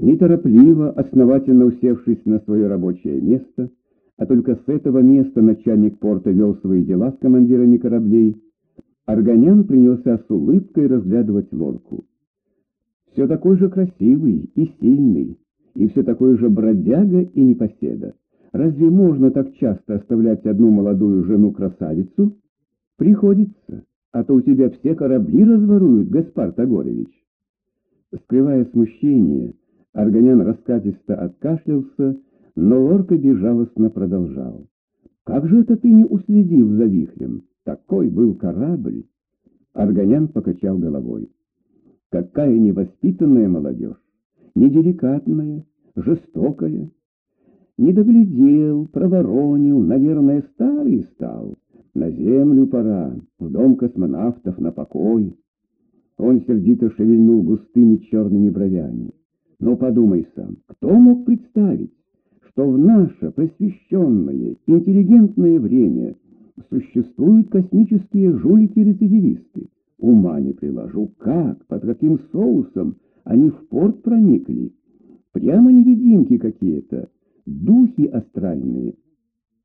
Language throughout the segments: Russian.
Неторопливо, основательно усевшись на свое рабочее место, а только с этого места начальник порта вел свои дела с командирами кораблей, Аргонян принялся с улыбкой разглядывать лодку. Все такой же красивый и сильный, и все такой же бродяга и непоседа. Разве можно так часто оставлять одну молодую жену-красавицу? Приходится, а то у тебя все корабли разворуют, Гаспар Тагорович. Скрывая смущение, Аргонян раскатисто откашлялся, но Лорка безжалостно продолжал. «Как же это ты не уследил за вихрем? Такой был корабль!» Аргонян покачал головой. «Какая невоспитанная молодежь! Неделикатная, жестокая!» Не доглядел, проворонил, наверное, старый стал. На землю пора, в дом космонавтов на покой. Он сердито шевельнул густыми черными бровями. Но подумай сам, кто мог представить, что в наше просвещенное, интеллигентное время существуют космические жулики-рецидивисты? Ума не приложу, как, под каким соусом они в порт проникли. Прямо невидимки какие-то духи астральные.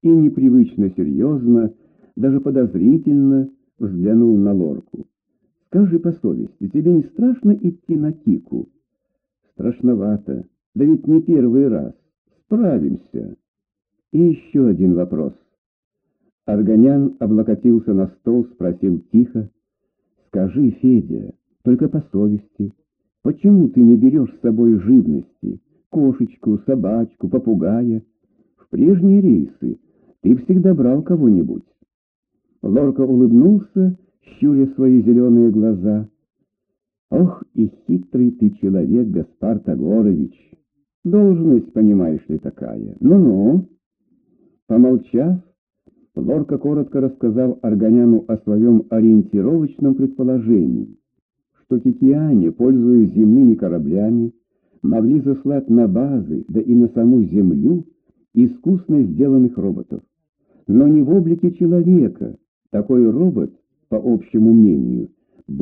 И непривычно серьезно, даже подозрительно взглянул на лорку. Скажи по совести, тебе не страшно идти на Кику? Страшновато, да ведь не первый раз. Справимся. И еще один вопрос. Аргонян облокотился на стол, спросил тихо. Скажи, Федя, только по совести, почему ты не берешь с собой живности? кошечку, собачку, попугая. В прежние рейсы ты всегда брал кого-нибудь. Лорка улыбнулся, щуря свои зеленые глаза. Ох, и хитрый ты человек, Гаспар Тагорович. Должность, понимаешь ли, такая. Ну-ну. Помолчав, Лорка коротко рассказал Аргоняну о своем ориентировочном предположении, что кикиане, пользуясь земными кораблями, могли заслать на базы, да и на саму Землю искусно сделанных роботов. Но не в облике человека. Такой робот, по общему мнению,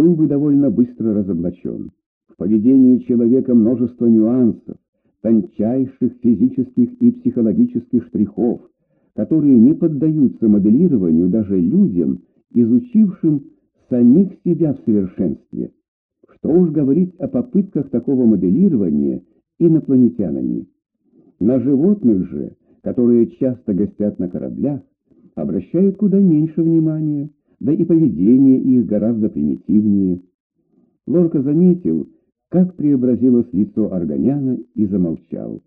был бы довольно быстро разоблачен. В поведении человека множество нюансов, тончайших физических и психологических штрихов, которые не поддаются моделированию даже людям, изучившим самих себя в совершенстве. Что уж говорить о попытках такого моделирования инопланетянами. На животных же, которые часто гостят на кораблях, обращают куда меньше внимания, да и поведение их гораздо примитивнее. Лорка заметил, как преобразилось лицо Аргоняна и замолчал.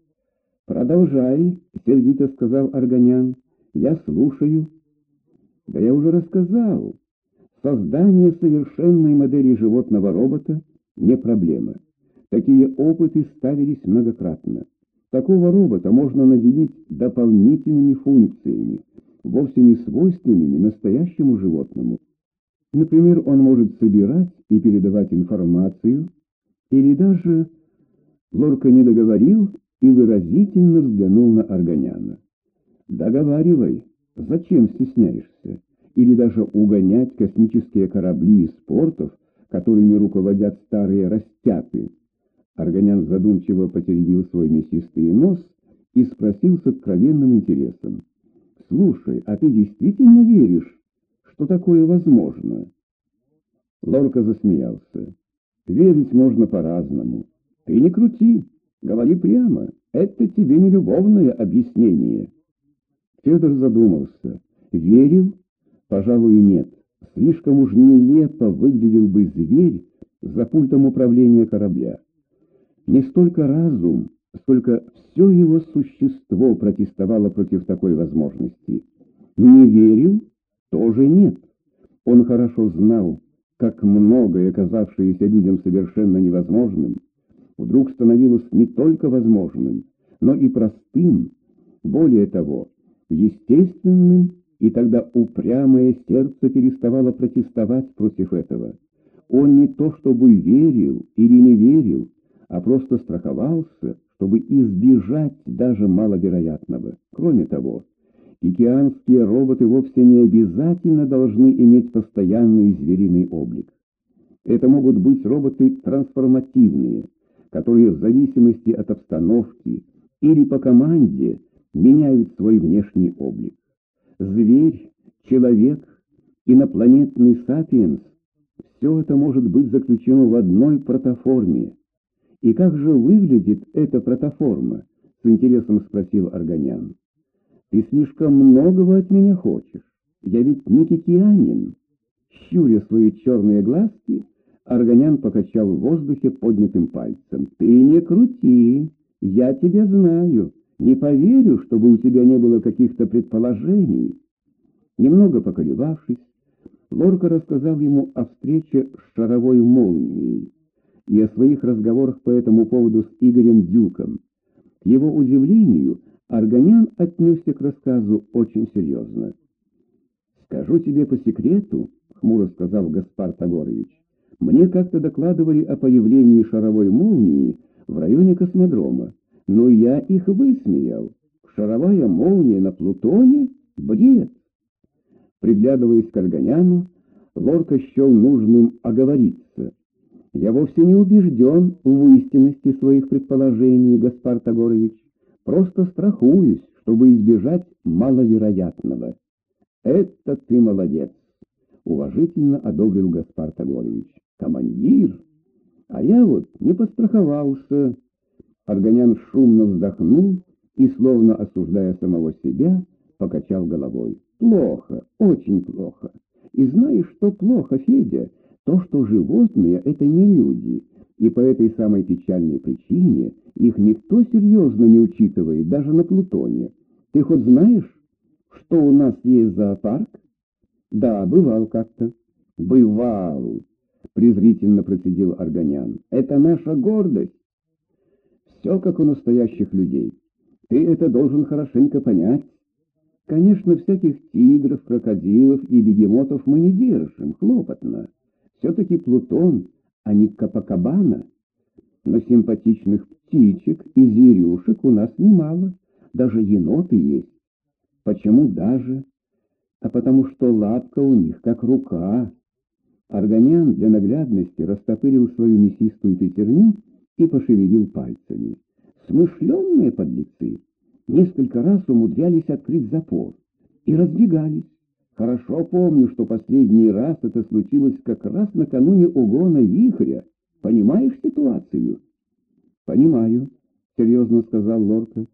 «Продолжай», — сердито сказал Аргонян, — «я слушаю». «Да я уже рассказал. Создание совершенной модели животного робота не проблема. Такие опыты ставились многократно. Такого робота можно наделить дополнительными функциями, вовсе не свойственными настоящему животному. Например, он может собирать и передавать информацию, или даже... Лорка не договорил и выразительно взглянул на Аргоняна. «Договаривай. Зачем стесняешься? или даже угонять космические корабли из портов, которыми руководят старые растяпы. Аргонян задумчиво потеребил свой мясистый нос и спросил с откровенным интересом. «Слушай, а ты действительно веришь, что такое возможно?» Лорка засмеялся. «Верить можно по-разному. Ты не крути, говори прямо. Это тебе не любовное объяснение». Федор задумался. «Верил Пожалуй, нет. Слишком уж нелепо выглядел бы зверь за пультом управления корабля. Не столько разум, сколько все его существо протестовало против такой возможности. Не верил? Тоже нет. Он хорошо знал, как многое, казавшееся людям совершенно невозможным, вдруг становилось не только возможным, но и простым, более того, естественным и тогда упрямое сердце переставало протестовать против этого. Он не то чтобы верил или не верил, а просто страховался, чтобы избежать даже маловероятного. Кроме того, океанские роботы вовсе не обязательно должны иметь постоянный звериный облик. Это могут быть роботы трансформативные, которые в зависимости от обстановки или по команде меняют свой внешний облик. Зверь, человек, инопланетный сапиенс — все это может быть заключено в одной протоформе. И как же выглядит эта протоформа? — с интересом спросил Арганян. Ты слишком многого от меня хочешь. Я ведь не кикианин. Щуря свои черные глазки, Арганян покачал в воздухе поднятым пальцем. Ты не крути, я тебя знаю. Не поверю, чтобы у тебя не было каких-то предположений. Немного поколебавшись, Лорка рассказал ему о встрече с шаровой молнией и о своих разговорах по этому поводу с Игорем Дюком. К его удивлению, Арганян отнесся к рассказу очень серьезно. «Скажу тебе по секрету», — хмуро сказал Гаспар Тагорович, «мне как-то докладывали о появлении шаровой молнии в районе космодрома, но я их высмеял. Шаровая молния на Плутоне — бред!» Приглядываясь к Арганяну, Лорка счел нужным оговориться. «Я вовсе не убежден в истинности своих предположений, Гаспар Тагорович. Просто страхуюсь, чтобы избежать маловероятного. Это ты молодец, уважительно одобрил Гаспар Таголевич. Командир! А я вот не подстраховался. Арганян шумно вздохнул и, словно осуждая самого себя, покачал головой. Плохо, очень плохо. И знаешь, что плохо, Федя? То, что животные — это не люди, и по этой самой печальной причине их никто серьезно не учитывает, даже на Плутоне. Ты хоть знаешь, что у нас есть зоопарк? Да, бывал как-то. Бывал, презрительно процедил Арганян. Это наша гордость. Все как у настоящих людей. Ты это должен хорошенько понять. Конечно, всяких тигров, крокодилов и бегемотов мы не держим, хлопотно. Все-таки Плутон а не Капакабана. Но симпатичных птичек и зверюшек у нас немало, даже еноты есть. Почему даже? А потому что лапка у них как рука. Арганян для наглядности растопырил свою мясистую пятерню и пошевелил пальцами. Смышленные подлецы несколько раз умудрялись открыть запор и разбегались. Хорошо помню, что последний раз это случилось как раз накануне угона вихря. Понимаешь ситуацию? Понимаю, серьезно сказал Лорка.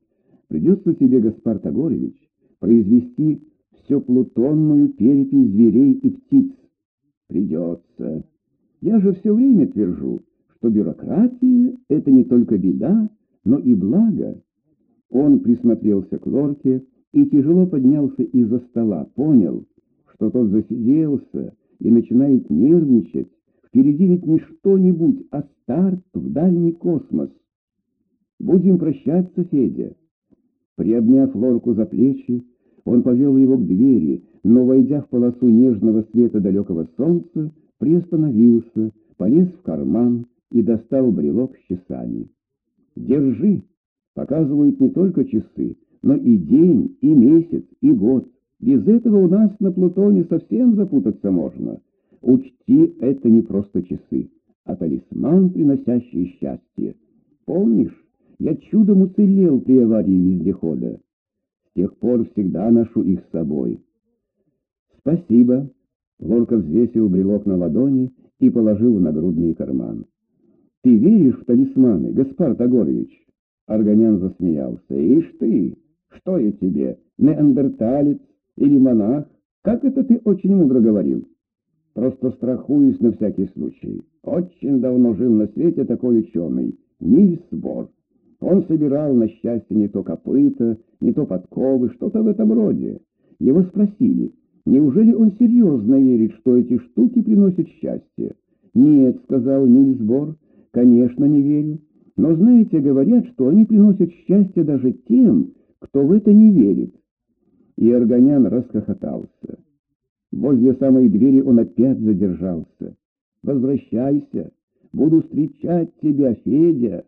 Придется тебе, Гаспар Тагоревич, произвести всю плутонную перепись зверей и птиц. Придется. Я же все время твержу, что бюрократия — это не только беда, но и благо. Он присмотрелся к Лорке и тяжело поднялся из-за стола, понял, что тот засиделся и начинает нервничать, впереди ведь не что-нибудь, а старт в дальний космос. Будем прощаться, Федя. Приобняв Лорку за плечи, он повел его к двери, но, войдя в полосу нежного света далекого солнца, приостановился, полез в карман и достал брелок с часами. «Держи!» Показывают не только часы, но и день, и месяц, и год. Без этого у нас на Плутоне совсем запутаться можно. Учти, это не просто часы, а талисман, приносящий счастье. Помнишь, я чудом уцелел при аварии вездехода. С тех пор всегда ношу их с собой. Спасибо. Лорка взвесил брелок на ладони и положил в нагрудный карман. Ты веришь в талисманы, Гаспар Тагорович? Арганян засмеялся. Ишь ты, что я тебе, неандерталец? Или монах? Как это ты очень мудро говорил? Просто страхуюсь на всякий случай. Очень давно жил на свете такой ученый, Нильс Бор. Он собирал на счастье не то копыта, не то подковы, что-то в этом роде. Его спросили, неужели он серьезно верит, что эти штуки приносят счастье? «Нет», — сказал Нильс Бор, — «конечно, не верю. Но, знаете, говорят, что они приносят счастье даже тем, кто в это не верит и Арганян расхохотался. Возле самой двери он опять задержался. «Возвращайся! Буду встречать тебя, Федя!»